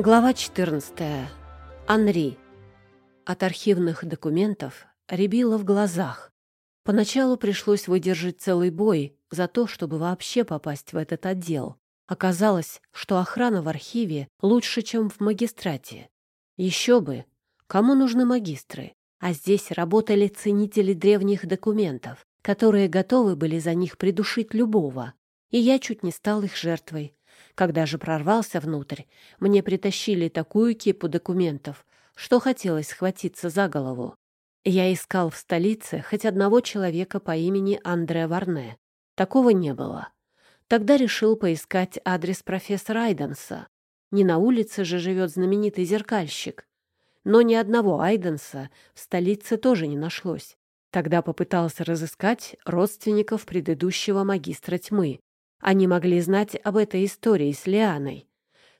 Глава 14. Анри. От архивных документов рябило в глазах. Поначалу пришлось выдержать целый бой за то, чтобы вообще попасть в этот отдел. Оказалось, что охрана в архиве лучше, чем в магистрате. Еще бы! Кому нужны магистры? А здесь работали ценители древних документов, которые готовы были за них придушить любого. И я чуть не стал их жертвой. Когда же прорвался внутрь, мне притащили такую кипу документов, что хотелось схватиться за голову. Я искал в столице хоть одного человека по имени Андре Варне. Такого не было. Тогда решил поискать адрес профессора Айденса. Не на улице же живет знаменитый зеркальщик. Но ни одного Айденса в столице тоже не нашлось. Тогда попытался разыскать родственников предыдущего магистра тьмы. Они могли знать об этой истории с Лианой.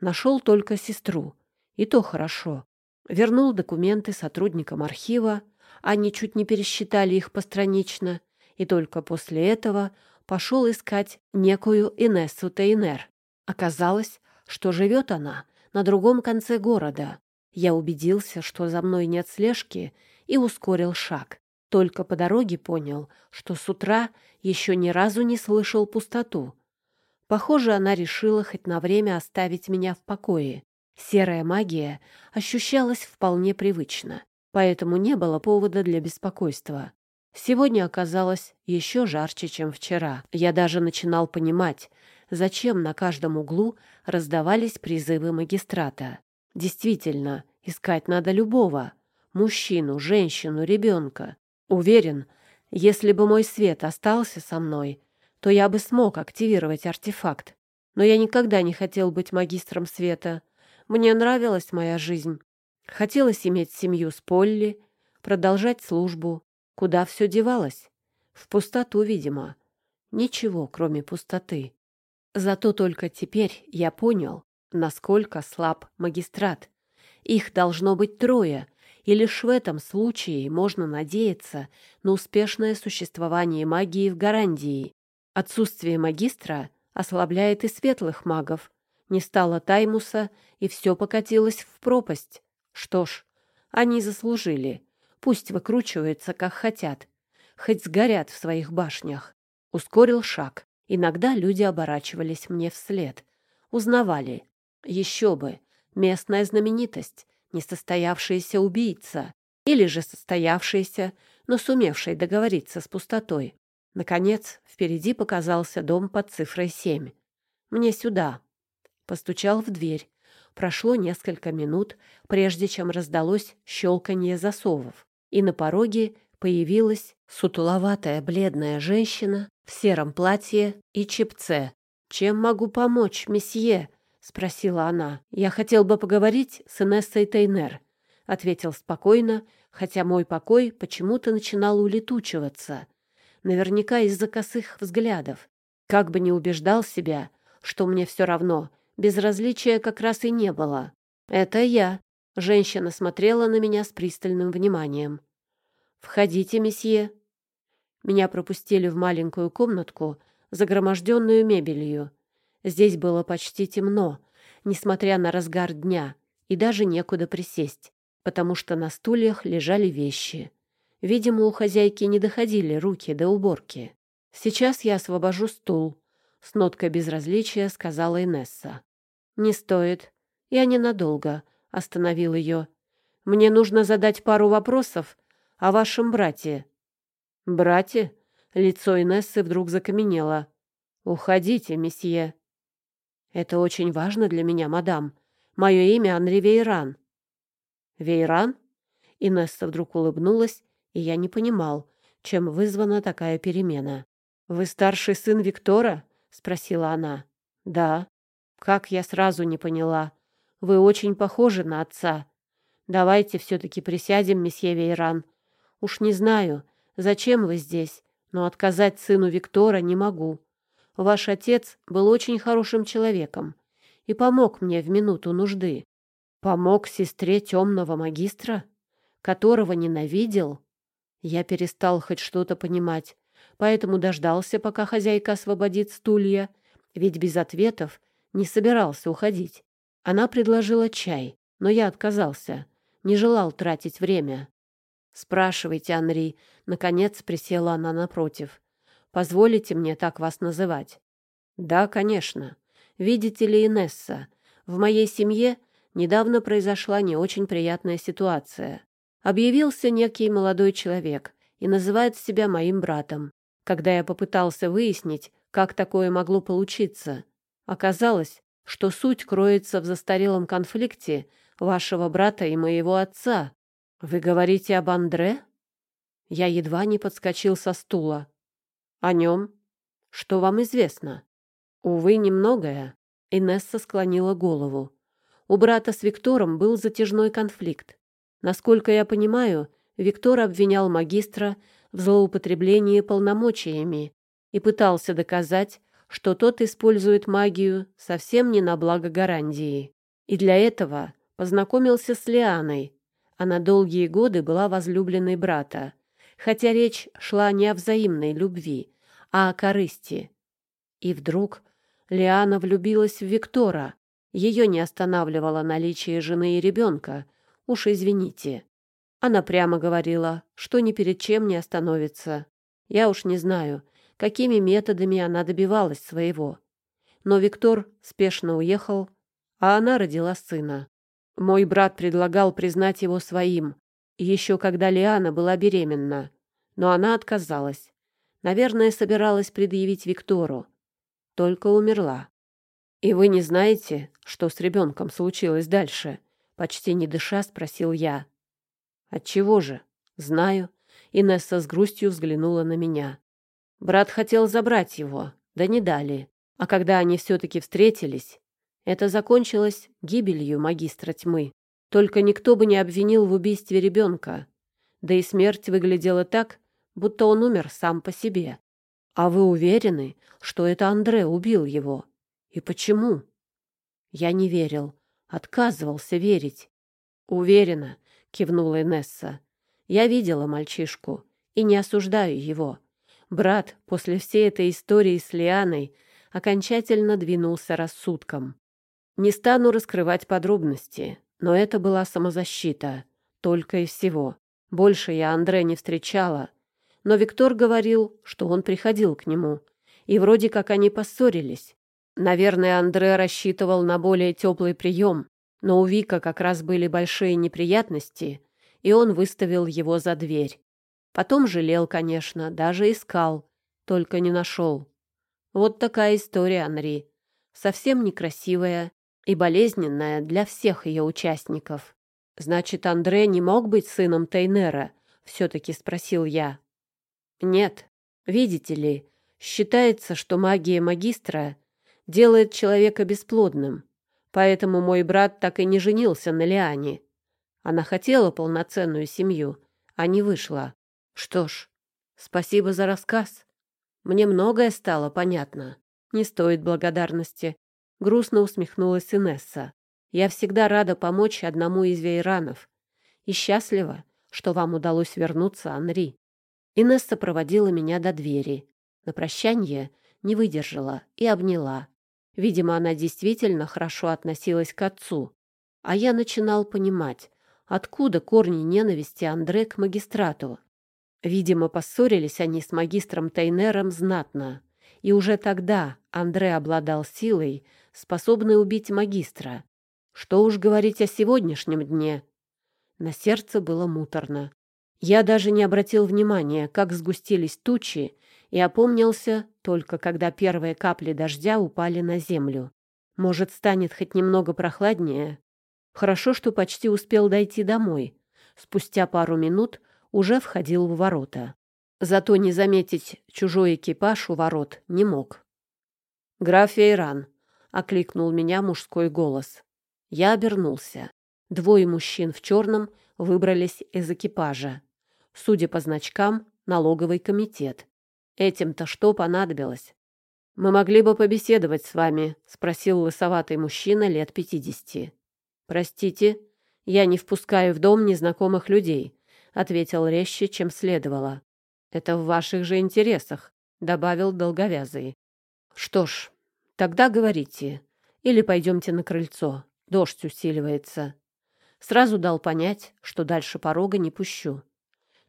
Нашел только сестру. И то хорошо. Вернул документы сотрудникам архива. Они чуть не пересчитали их постранично. И только после этого пошел искать некую Инессу Тейнер. Оказалось, что живет она на другом конце города. Я убедился, что за мной нет слежки, и ускорил шаг. Только по дороге понял, что с утра еще ни разу не слышал пустоту. Похоже, она решила хоть на время оставить меня в покое. Серая магия ощущалась вполне привычно, поэтому не было повода для беспокойства. Сегодня оказалось еще жарче, чем вчера. Я даже начинал понимать, зачем на каждом углу раздавались призывы магистрата. Действительно, искать надо любого. Мужчину, женщину, ребенка. Уверен, если бы мой свет остался со мной, то я бы смог активировать артефакт. Но я никогда не хотел быть магистром света. Мне нравилась моя жизнь. Хотелось иметь семью с Полли, продолжать службу. Куда все девалось? В пустоту, видимо. Ничего, кроме пустоты. Зато только теперь я понял, насколько слаб магистрат. Их должно быть трое, и лишь в этом случае можно надеяться на успешное существование магии в Гарандии. Отсутствие магистра ослабляет и светлых магов. Не стало Таймуса, и все покатилось в пропасть. Что ж, они заслужили. Пусть выкручиваются, как хотят. Хоть сгорят в своих башнях. Ускорил шаг. Иногда люди оборачивались мне вслед. Узнавали. Еще бы. Местная знаменитость. Несостоявшаяся убийца. Или же состоявшаяся, но сумевшая договориться с пустотой. Наконец, впереди показался дом под цифрой семь. «Мне сюда». Постучал в дверь. Прошло несколько минут, прежде чем раздалось щелканье засовов, и на пороге появилась сутуловатая бледная женщина в сером платье и чепце. «Чем могу помочь, месье?» — спросила она. «Я хотел бы поговорить с Инессой Тейнер», — ответил спокойно, хотя мой покой почему-то начинал улетучиваться наверняка из-за косых взглядов. Как бы не убеждал себя, что мне все равно, безразличия как раз и не было. «Это я», — женщина смотрела на меня с пристальным вниманием. «Входите, месье». Меня пропустили в маленькую комнатку, загроможденную мебелью. Здесь было почти темно, несмотря на разгар дня, и даже некуда присесть, потому что на стульях лежали вещи. Видимо, у хозяйки не доходили руки до уборки. «Сейчас я освобожу стул», — с ноткой безразличия сказала Инесса. «Не стоит. Я ненадолго», — остановил ее. «Мне нужно задать пару вопросов о вашем брате». «Брате?» — лицо Инессы вдруг закаменело. «Уходите, месье». «Это очень важно для меня, мадам. Мое имя Анри Вейран». «Вейран?» Инесса вдруг улыбнулась и я не понимал, чем вызвана такая перемена. «Вы старший сын Виктора?» — спросила она. «Да». «Как я сразу не поняла. Вы очень похожи на отца. Давайте все-таки присядем, месье Вейран. Уж не знаю, зачем вы здесь, но отказать сыну Виктора не могу. Ваш отец был очень хорошим человеком и помог мне в минуту нужды. Помог сестре темного магистра, которого ненавидел?» Я перестал хоть что-то понимать, поэтому дождался, пока хозяйка освободит стулья, ведь без ответов не собирался уходить. Она предложила чай, но я отказался, не желал тратить время. «Спрашивайте, Анри», — наконец присела она напротив. «Позволите мне так вас называть?» «Да, конечно. Видите ли, Инесса, в моей семье недавно произошла не очень приятная ситуация. Объявился некий молодой человек и называет себя моим братом. Когда я попытался выяснить, как такое могло получиться, оказалось, что суть кроется в застарелом конфликте вашего брата и моего отца. Вы говорите об Андре? Я едва не подскочил со стула. О нем? Что вам известно? Увы, немногое. Инесса склонила голову. У брата с Виктором был затяжной конфликт. Насколько я понимаю, Виктор обвинял магистра в злоупотреблении полномочиями и пытался доказать, что тот использует магию совсем не на благо Гарандии. И для этого познакомился с Лианой. Она долгие годы была возлюбленной брата, хотя речь шла не о взаимной любви, а о корысти. И вдруг Лиана влюбилась в Виктора. Ее не останавливало наличие жены и ребенка. Уж извините. Она прямо говорила, что ни перед чем не остановится. Я уж не знаю, какими методами она добивалась своего. Но Виктор спешно уехал, а она родила сына. Мой брат предлагал признать его своим, еще когда Лиана была беременна, но она отказалась. Наверное, собиралась предъявить Виктору. Только умерла. «И вы не знаете, что с ребенком случилось дальше?» Почти не дыша, спросил я. «Отчего же?» «Знаю». Инесса с грустью взглянула на меня. Брат хотел забрать его, да не дали. А когда они все-таки встретились, это закончилось гибелью магистра тьмы. Только никто бы не обвинил в убийстве ребенка. Да и смерть выглядела так, будто он умер сам по себе. А вы уверены, что это Андре убил его? И почему? Я не верил, отказывался верить. Уверена, кивнула Инесса. Я видела мальчишку и не осуждаю его. Брат после всей этой истории с Лианой окончательно двинулся рассудком. Не стану раскрывать подробности, но это была самозащита, только и всего. Больше я Андре не встречала, но Виктор говорил, что он приходил к нему, и вроде как они поссорились. Наверное, Андре рассчитывал на более теплый прием, но у Вика как раз были большие неприятности, и он выставил его за дверь. Потом жалел, конечно, даже искал, только не нашел. Вот такая история, Анри. Совсем некрасивая и болезненная для всех ее участников. Значит, Андре не мог быть сыном Тейнера? Все-таки спросил я. Нет. Видите ли, считается, что магия магистра делает человека бесплодным. Поэтому мой брат так и не женился на Лиане. Она хотела полноценную семью, а не вышла. Что ж, спасибо за рассказ. Мне многое стало понятно. Не стоит благодарности. Грустно усмехнулась Инесса. Я всегда рада помочь одному из вейранов. И счастлива, что вам удалось вернуться, Анри. Инесса проводила меня до двери. На прощание не выдержала и обняла. Видимо, она действительно хорошо относилась к отцу. А я начинал понимать, откуда корни ненависти Андре к магистрату. Видимо, поссорились они с магистром Тайнером знатно. И уже тогда Андре обладал силой, способной убить магистра. Что уж говорить о сегодняшнем дне. На сердце было муторно. Я даже не обратил внимания, как сгустились тучи, и опомнился только когда первые капли дождя упали на землю. Может, станет хоть немного прохладнее? Хорошо, что почти успел дойти домой. Спустя пару минут уже входил в ворота. Зато не заметить чужой экипаж у ворот не мог. «Граф Эйран», — окликнул меня мужской голос. Я обернулся. Двое мужчин в черном выбрались из экипажа. Судя по значкам, налоговый комитет. Этим-то что понадобилось? «Мы могли бы побеседовать с вами», — спросил лысоватый мужчина лет пятидесяти. «Простите, я не впускаю в дом незнакомых людей», — ответил резче, чем следовало. «Это в ваших же интересах», — добавил долговязый. «Что ж, тогда говорите. Или пойдемте на крыльцо. Дождь усиливается. Сразу дал понять, что дальше порога не пущу.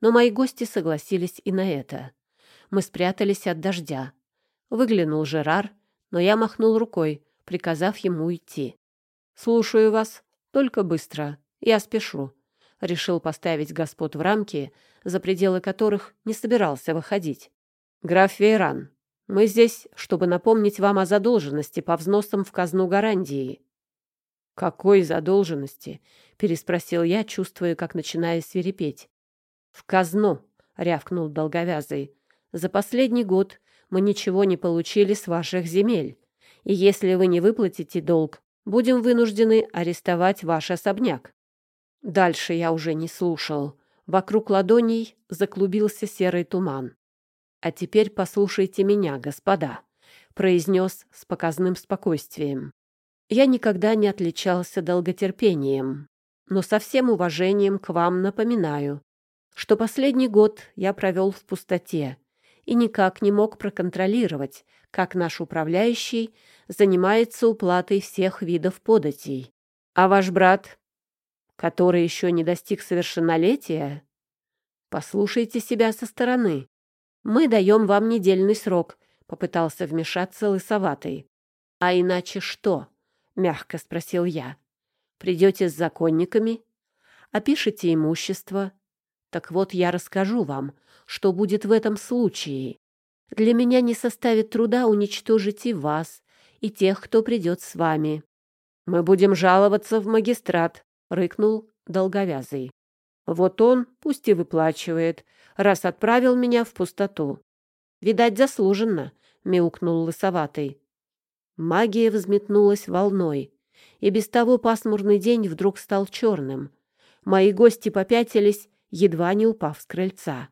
Но мои гости согласились и на это. Мы спрятались от дождя. Выглянул Жерар, но я махнул рукой, приказав ему уйти. «Слушаю вас, только быстро. Я спешу», — решил поставить господ в рамки, за пределы которых не собирался выходить. «Граф Вейран, мы здесь, чтобы напомнить вам о задолженности по взносам в казну гарантии». «Какой задолженности?» — переспросил я, чувствуя, как начинаю свирепеть. «В казну», — рявкнул долговязый. «За последний год мы ничего не получили с ваших земель, и если вы не выплатите долг, будем вынуждены арестовать ваш особняк». Дальше я уже не слушал. Вокруг ладоней заклубился серый туман. «А теперь послушайте меня, господа», — произнес с показным спокойствием. «Я никогда не отличался долготерпением, но со всем уважением к вам напоминаю, что последний год я провел в пустоте и никак не мог проконтролировать, как наш управляющий занимается уплатой всех видов податей. А ваш брат, который еще не достиг совершеннолетия, послушайте себя со стороны. Мы даем вам недельный срок, попытался вмешаться лысоватый. А иначе что? мягко спросил я. Придете с законниками, опишите имущество, так вот, я расскажу вам, что будет в этом случае. Для меня не составит труда уничтожить и вас, и тех, кто придет с вами. Мы будем жаловаться в магистрат, — рыкнул долговязый. Вот он пусть и выплачивает, раз отправил меня в пустоту. Видать, заслуженно, — мяукнул лысоватый. Магия взметнулась волной, и без того пасмурный день вдруг стал черным. Мои гости попятились едва не упав с крыльца.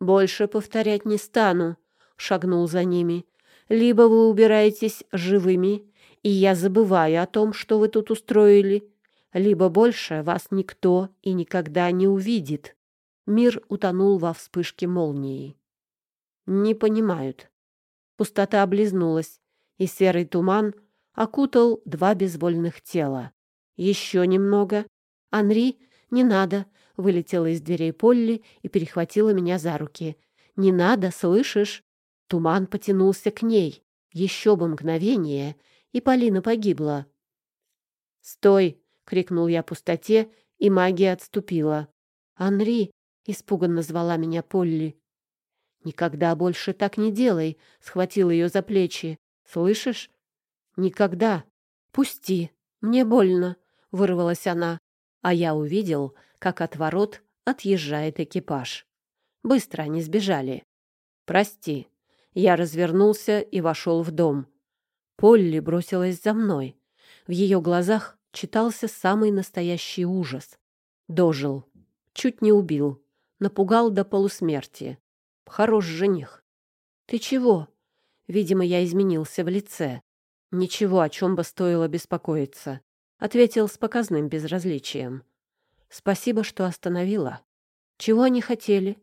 «Больше повторять не стану», — шагнул за ними. «Либо вы убираетесь живыми, и я забываю о том, что вы тут устроили, либо больше вас никто и никогда не увидит». Мир утонул во вспышке молнии. Не понимают. Пустота облизнулась, и серый туман окутал два безвольных тела. Еще немного. Анри, не надо, вылетела из дверей Полли и перехватила меня за руки. «Не надо, слышишь?» Туман потянулся к ней. Еще бы мгновение, и Полина погибла. «Стой!» — крикнул я пустоте, и магия отступила. «Анри!» — испуганно звала меня Полли. «Никогда больше так не делай!» — схватил ее за плечи. «Слышишь?» «Никогда!» «Пусти! Мне больно!» — вырвалась она. А я увидел, как от ворот отъезжает экипаж. Быстро они сбежали. «Прости». Я развернулся и вошел в дом. Полли бросилась за мной. В ее глазах читался самый настоящий ужас. Дожил. Чуть не убил. Напугал до полусмерти. Хорош жених. «Ты чего?» Видимо, я изменился в лице. «Ничего, о чем бы стоило беспокоиться», — ответил с показным безразличием. Спасибо, что остановила. Чего они хотели?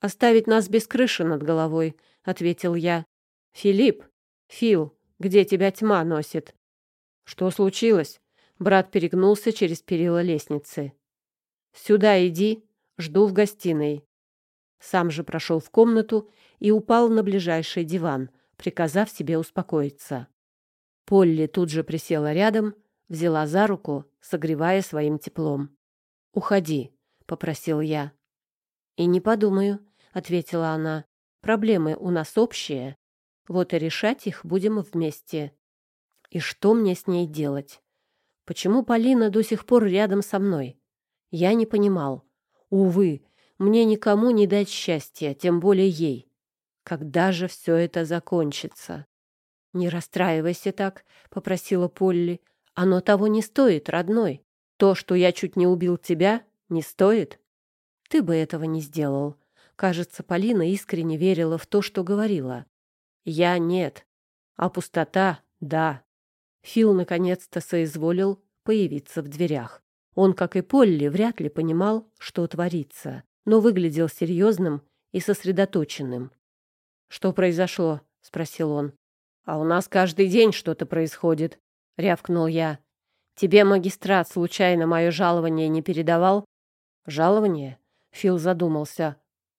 Оставить нас без крыши над головой, ответил я. Филипп, Фил, где тебя тьма носит? Что случилось? Брат перегнулся через перила лестницы. Сюда иди, жду в гостиной. Сам же прошел в комнату и упал на ближайший диван, приказав себе успокоиться. Полли тут же присела рядом, взяла за руку, согревая своим теплом. «Уходи», — попросил я. «И не подумаю», — ответила она. «Проблемы у нас общие. Вот и решать их будем вместе. И что мне с ней делать? Почему Полина до сих пор рядом со мной? Я не понимал. Увы, мне никому не дать счастья, тем более ей. Когда же все это закончится?» «Не расстраивайся так», — попросила Полли. «Оно того не стоит, родной. То, что я чуть не убил тебя, не стоит? Ты бы этого не сделал. Кажется, Полина искренне верила в то, что говорила. Я нет. А пустота — да. Фил наконец-то соизволил появиться в дверях. Он, как и Полли, вряд ли понимал, что творится, но выглядел серьезным и сосредоточенным. «Что произошло?» — спросил он. «А у нас каждый день что-то происходит», — рявкнул я. Тебе магистрат случайно мое жалование не передавал? Жалование? Фил задумался.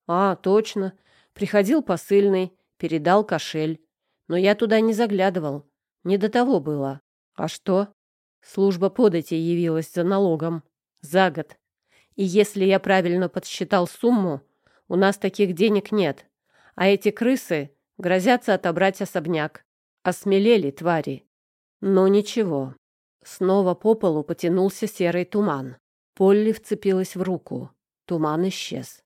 А, точно. Приходил посыльный, передал кошель. Но я туда не заглядывал. Не до того было. А что? Служба подати явилась за налогом. За год. И если я правильно подсчитал сумму, у нас таких денег нет. А эти крысы грозятся отобрать особняк. Осмелели твари. Но ничего. Снова по полу потянулся серый туман. Полли вцепилась в руку. Туман исчез.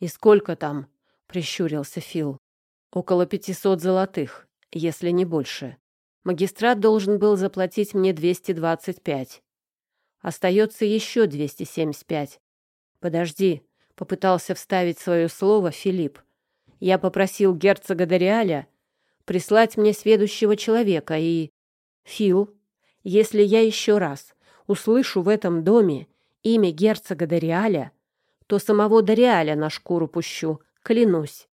«И сколько там?» — прищурился Фил. «Около пятисот золотых, если не больше. Магистрат должен был заплатить мне двести двадцать пять. Остается еще двести семьдесят пять. Подожди, — попытался вставить свое слово Филипп. Я попросил герцога Дориаля прислать мне сведущего человека и... Фил, если я еще раз услышу в этом доме имя герцога Дориаля, то самого Дориаля на шкуру пущу, клянусь.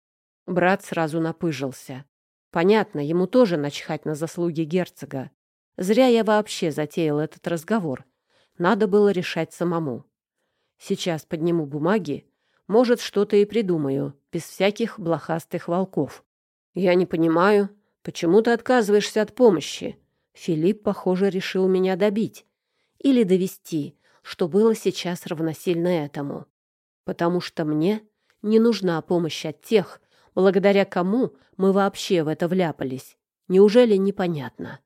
Брат сразу напыжился. Понятно, ему тоже начхать на заслуги герцога. Зря я вообще затеял этот разговор. Надо было решать самому. Сейчас подниму бумаги, может, что-то и придумаю, без всяких блохастых волков. Я не понимаю, почему ты отказываешься от помощи? Филипп, похоже, решил меня добить. Или довести, что было сейчас равносильно этому. Потому что мне не нужна помощь от тех, благодаря кому мы вообще в это вляпались. Неужели непонятно?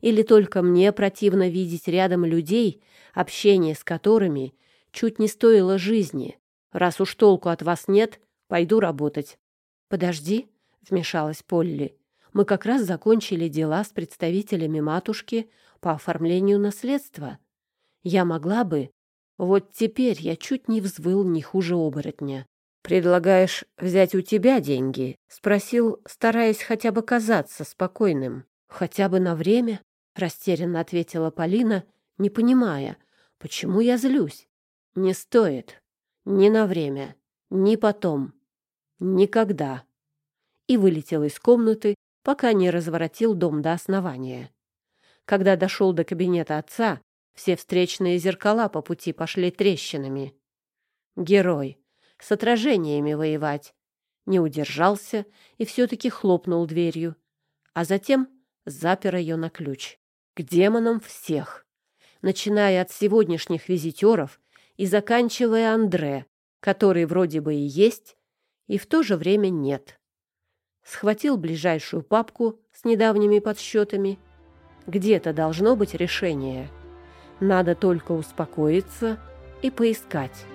Или только мне противно видеть рядом людей, общение с которыми чуть не стоило жизни. Раз уж толку от вас нет, пойду работать. Подожди, вмешалась Полли. Мы как раз закончили дела с представителями матушки по оформлению наследства. Я могла бы... Вот теперь я чуть не взвыл не хуже оборотня. «Предлагаешь взять у тебя деньги?» — спросил, стараясь хотя бы казаться спокойным. «Хотя бы на время?» — растерянно ответила Полина, не понимая, почему я злюсь. «Не стоит. Ни на время. Ни потом. Никогда». И вылетел из комнаты, пока не разворотил дом до основания. Когда дошел до кабинета отца, все встречные зеркала по пути пошли трещинами. Герой. С отражениями воевать. Не удержался и все-таки хлопнул дверью, а затем запер ее на ключ. К демонам всех. Начиная от сегодняшних визитеров и заканчивая Андре, который вроде бы и есть, и в то же время нет. Схватил ближайшую папку с недавними подсчетами. Где-то должно быть решение. Надо только успокоиться и поискать.